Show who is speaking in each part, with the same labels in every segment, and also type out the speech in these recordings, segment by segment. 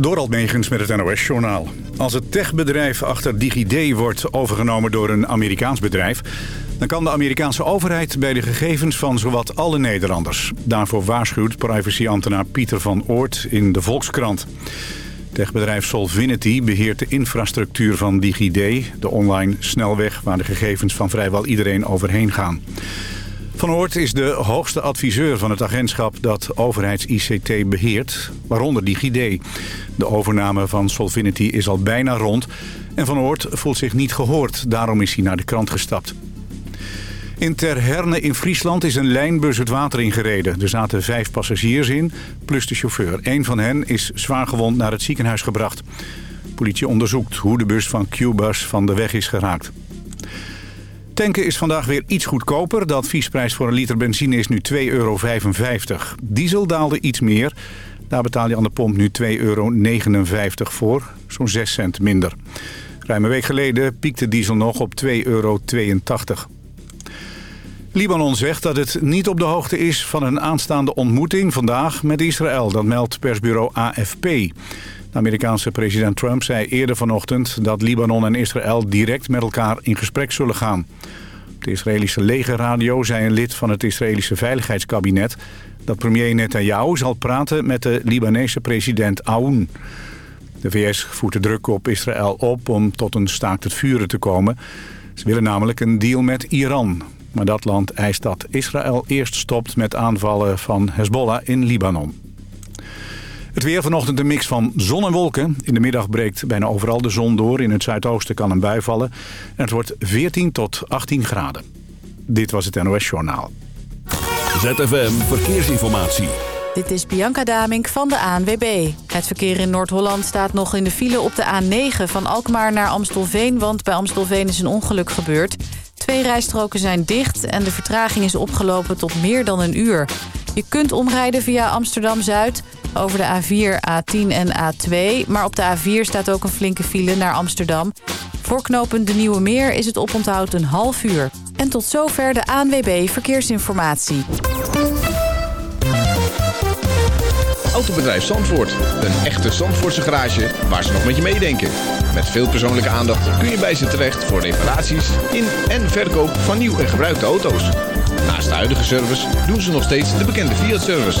Speaker 1: Door Megens met het NOS-journaal. Als het techbedrijf achter DigiD wordt overgenomen door een Amerikaans bedrijf... dan kan de Amerikaanse overheid bij de gegevens van zowat alle Nederlanders. Daarvoor waarschuwt privacyambtenaar Pieter van Oort in de Volkskrant. Techbedrijf Solvinity beheert de infrastructuur van DigiD... de online snelweg waar de gegevens van vrijwel iedereen overheen gaan. Van Oort is de hoogste adviseur van het agentschap dat overheids-ICT beheert, waaronder DigiD. De overname van Solvinity is al bijna rond en Van Oort voelt zich niet gehoord. Daarom is hij naar de krant gestapt. In Terherne in Friesland is een lijnbus het water ingereden. Er zaten vijf passagiers in, plus de chauffeur. Een van hen is zwaargewond naar het ziekenhuis gebracht. politie onderzoekt hoe de bus van Qbus van de weg is geraakt. Tanken is vandaag weer iets goedkoper. De adviesprijs voor een liter benzine is nu 2,55 euro. Diesel daalde iets meer. Daar betaal je aan de pomp nu 2,59 euro voor, zo'n 6 cent minder. Ruim een week geleden piekte diesel nog op 2,82 euro. Libanon zegt dat het niet op de hoogte is van een aanstaande ontmoeting vandaag met Israël. Dat meldt persbureau AFP. De Amerikaanse president Trump zei eerder vanochtend dat Libanon en Israël direct met elkaar in gesprek zullen gaan. Op de Israëlische legerradio zei een lid van het Israëlische Veiligheidskabinet dat premier Netanyahu zal praten met de Libanese president Aoun. De VS voert de druk op Israël op om tot een staakt het vuren te komen. Ze willen namelijk een deal met Iran. Maar dat land eist dat Israël eerst stopt met aanvallen van Hezbollah in Libanon. Het weer vanochtend een mix van zon en wolken. In de middag breekt bijna overal de zon door. In het zuidoosten kan een bui vallen. En het wordt 14 tot 18 graden. Dit was het NOS Journaal.
Speaker 2: ZFM Verkeersinformatie.
Speaker 3: Dit is Bianca Damink van de ANWB. Het verkeer in Noord-Holland staat nog in de file op de A9 van Alkmaar naar Amstelveen... want bij Amstelveen is een ongeluk gebeurd. Twee rijstroken zijn dicht en de vertraging is opgelopen tot meer dan een uur. Je kunt omrijden via Amsterdam-Zuid over de A4, A10 en A2. Maar op de A4 staat ook een flinke file naar Amsterdam. Voor knooppunt De Nieuwe Meer is het oponthoud een half uur. En tot zover de ANWB Verkeersinformatie.
Speaker 4: Autobedrijf Zandvoort. Een echte Zandvoortse garage waar ze nog met je meedenken. Met veel persoonlijke aandacht kun je bij ze terecht voor reparaties in en verkoop van nieuw en gebruikte auto's. Naast de huidige service doen ze nog steeds de bekende Fiat-service.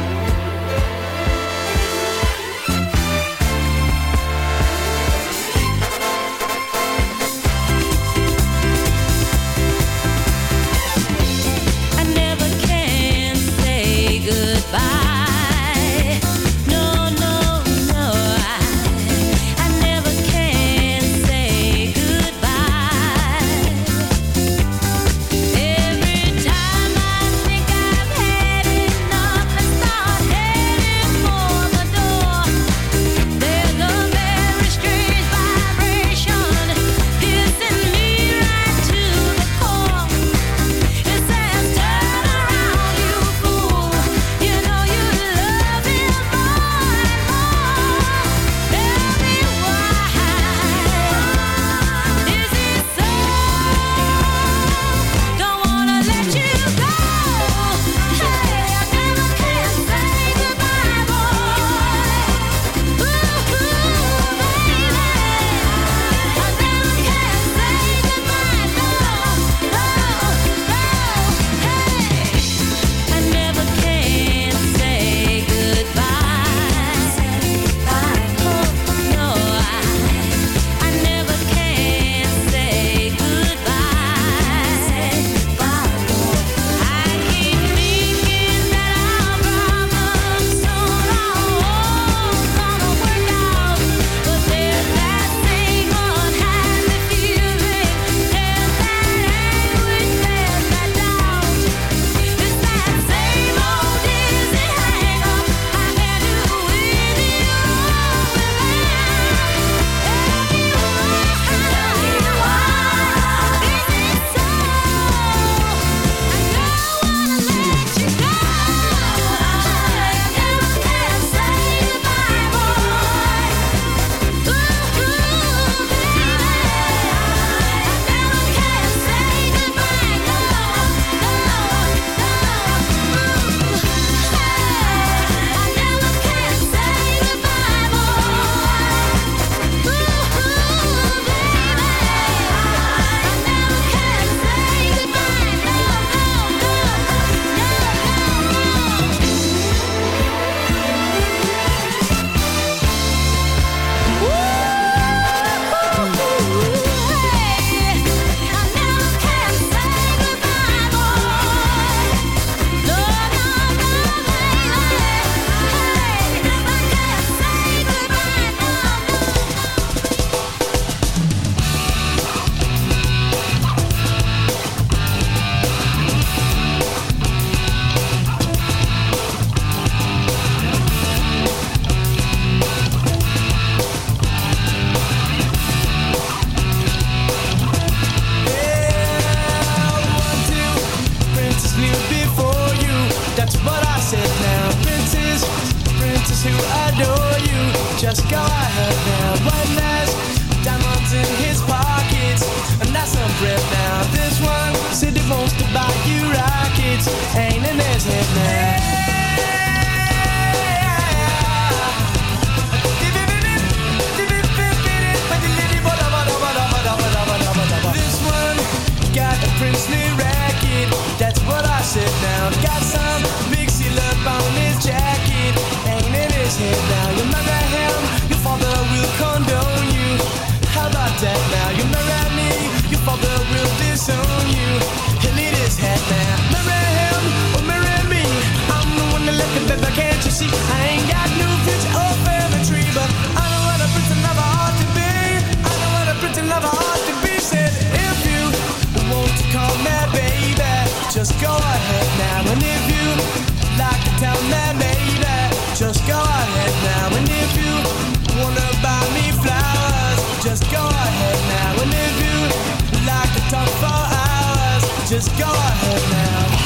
Speaker 5: Just go ahead now.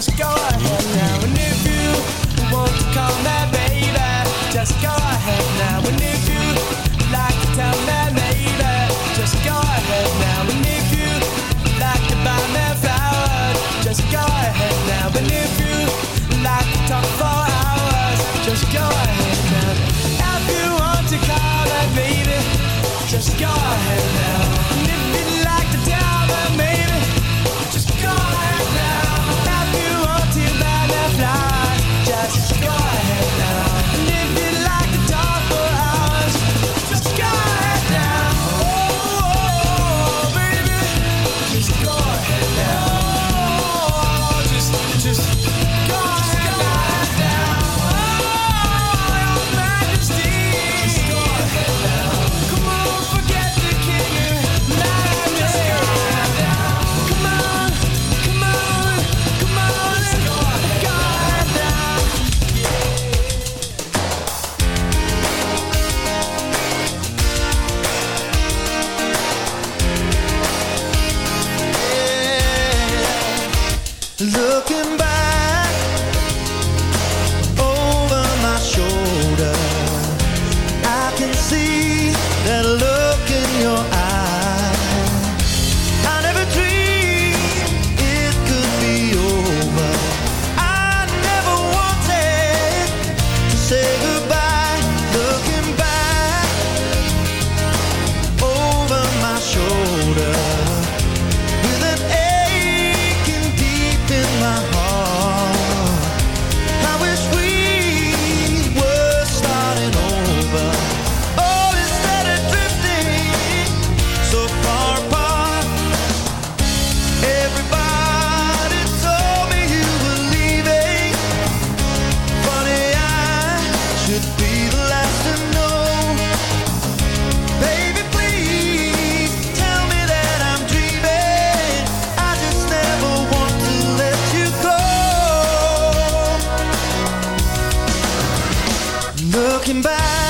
Speaker 5: Just go ahead now.
Speaker 6: Back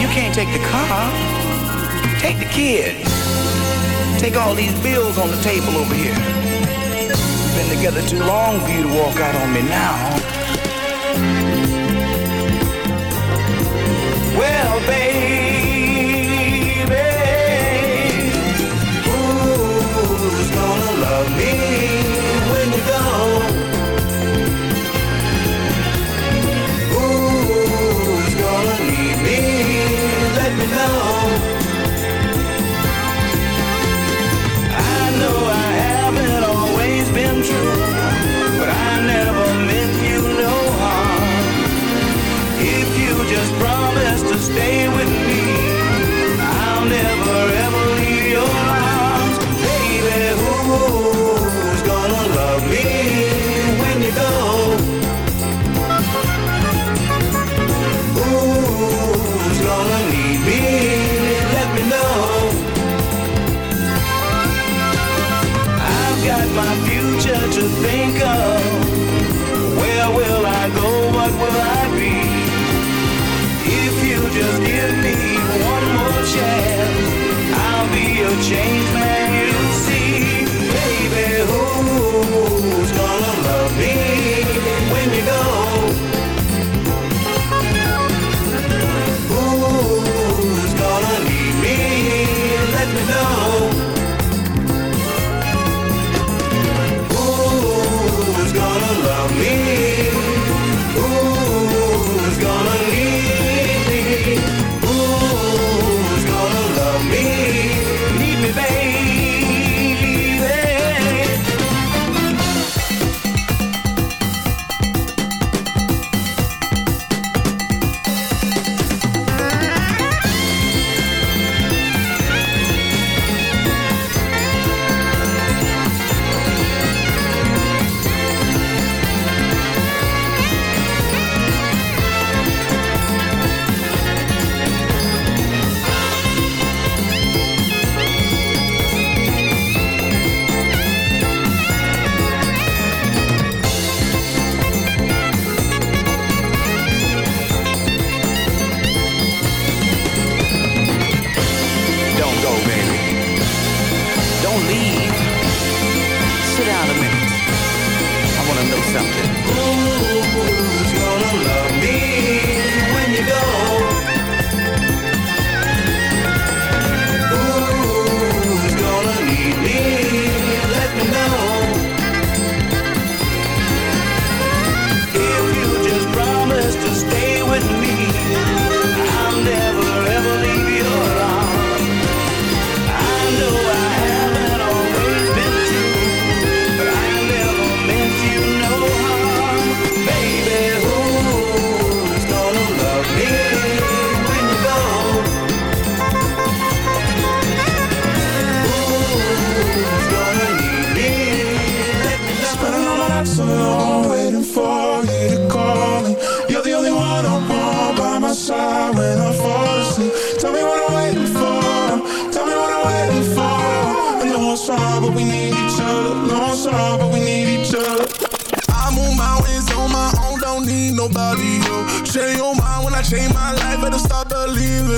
Speaker 7: you
Speaker 8: can't take the car. Take the kids. Take all these bills on the table over here. Been together too long for you to walk out on me now. Well, babe.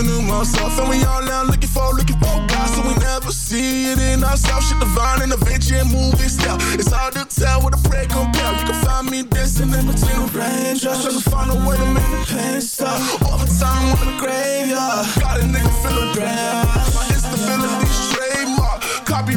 Speaker 8: Believing in myself. And we all now looking for, looking for God, so we never see it in ourselves. Shit divine and adventure and movie style. It's hard to tell what a prayer compare. You can find me dancing in between the raindrops, trying to find a way to make the pain stop. Overtime on the graveyard, got a nigga feeling grand.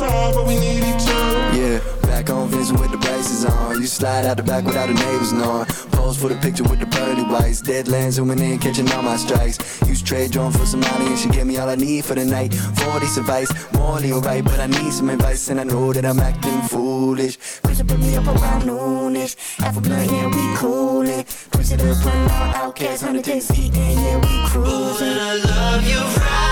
Speaker 9: other. Know but we need each other.
Speaker 10: Yeah, back on Vincent with the braces on. You slide out the back without the neighbors knowing. Pose for the picture with the pearly whites. Deadlands zooming in, catching all my strikes. Use trade drone for some money and she gave me all I need for the night. 40 advice, morally alright, but I need some advice and I know that I'm acting foolish. Push it, put me up around noonish. Half a blood, yeah, we coolin'. Push it up, put out outcasts, 100 days eating, yeah, we cruising.
Speaker 11: I love you right,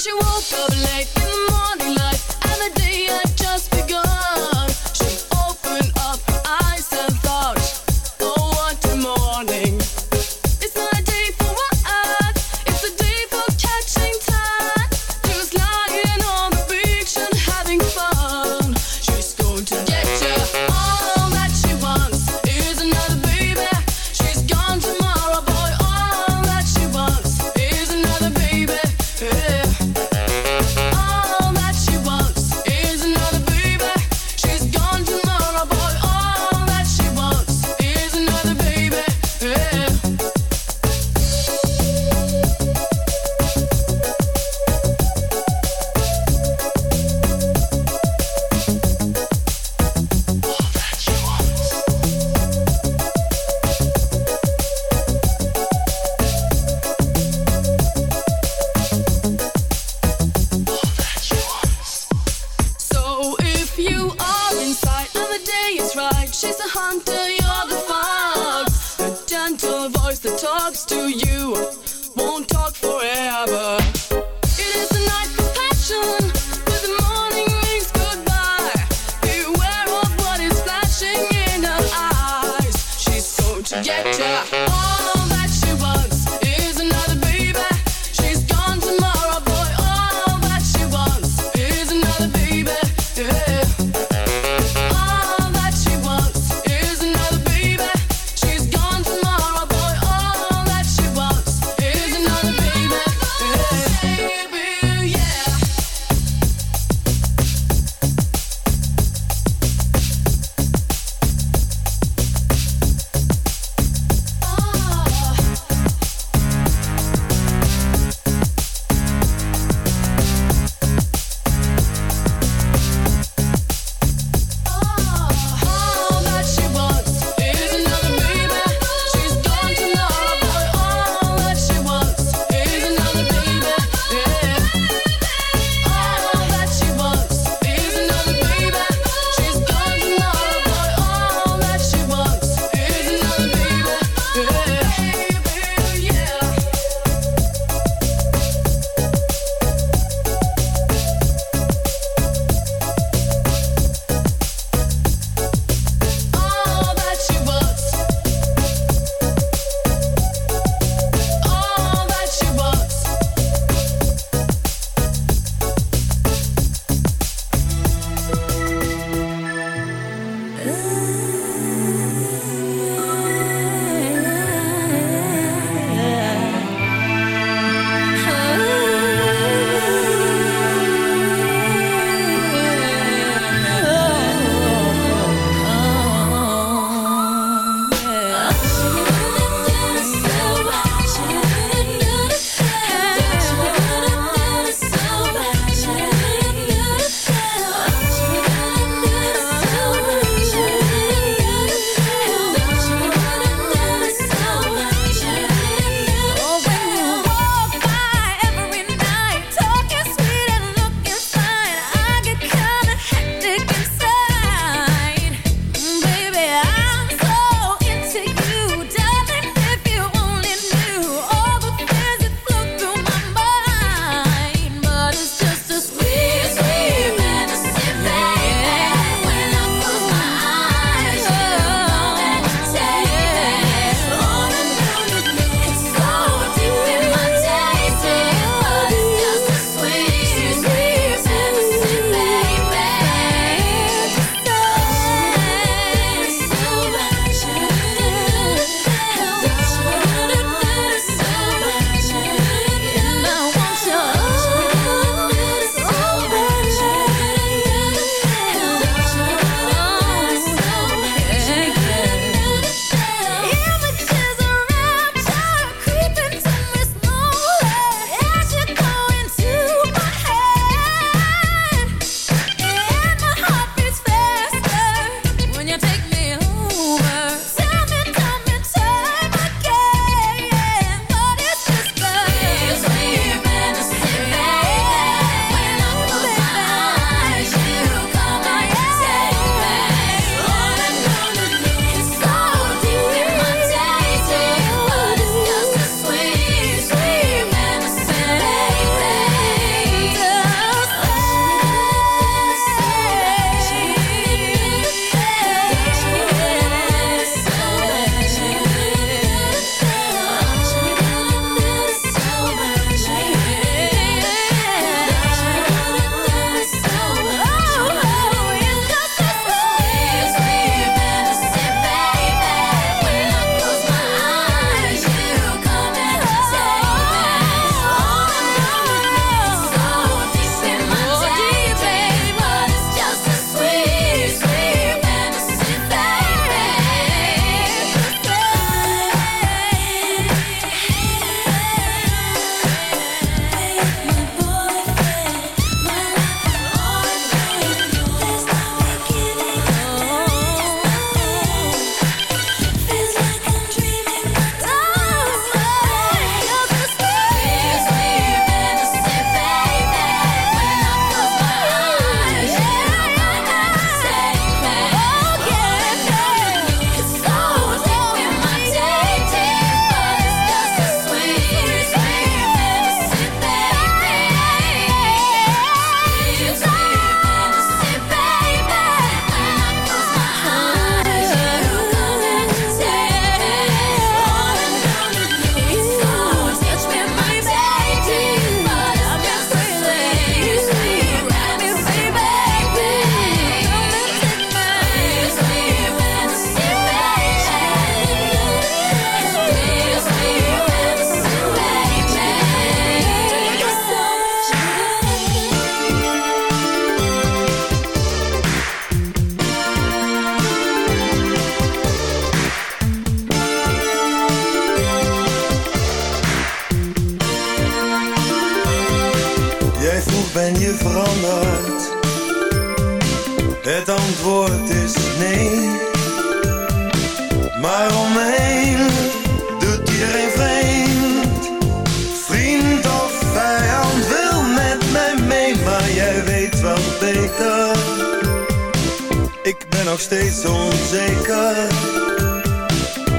Speaker 7: she woke up late.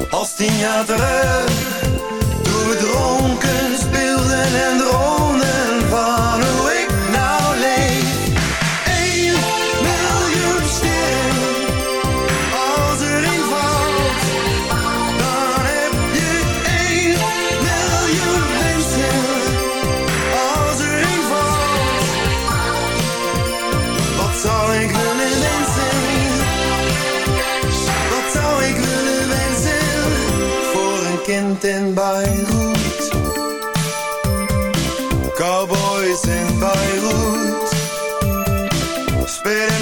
Speaker 6: als tien jaar terug. Toen we dronken speelden en droomden van.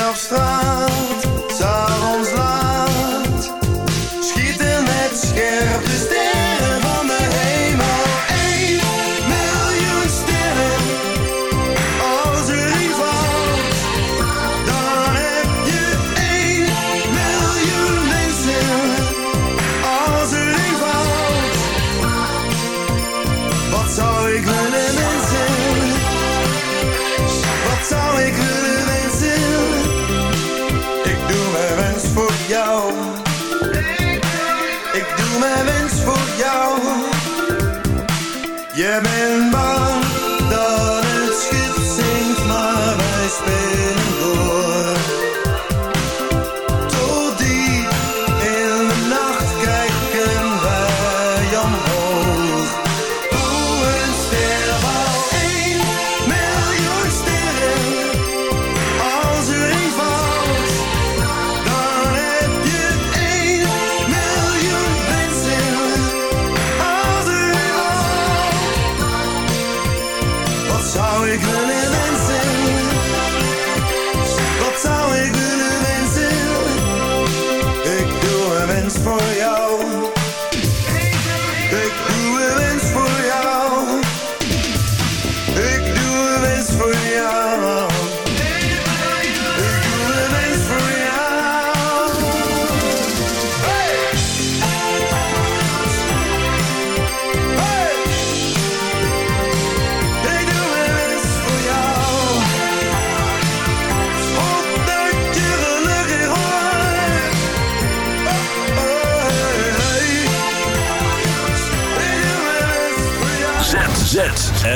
Speaker 6: op ik willen wensen? Wat zou ik willen wensen? Ik doe een wens voor je.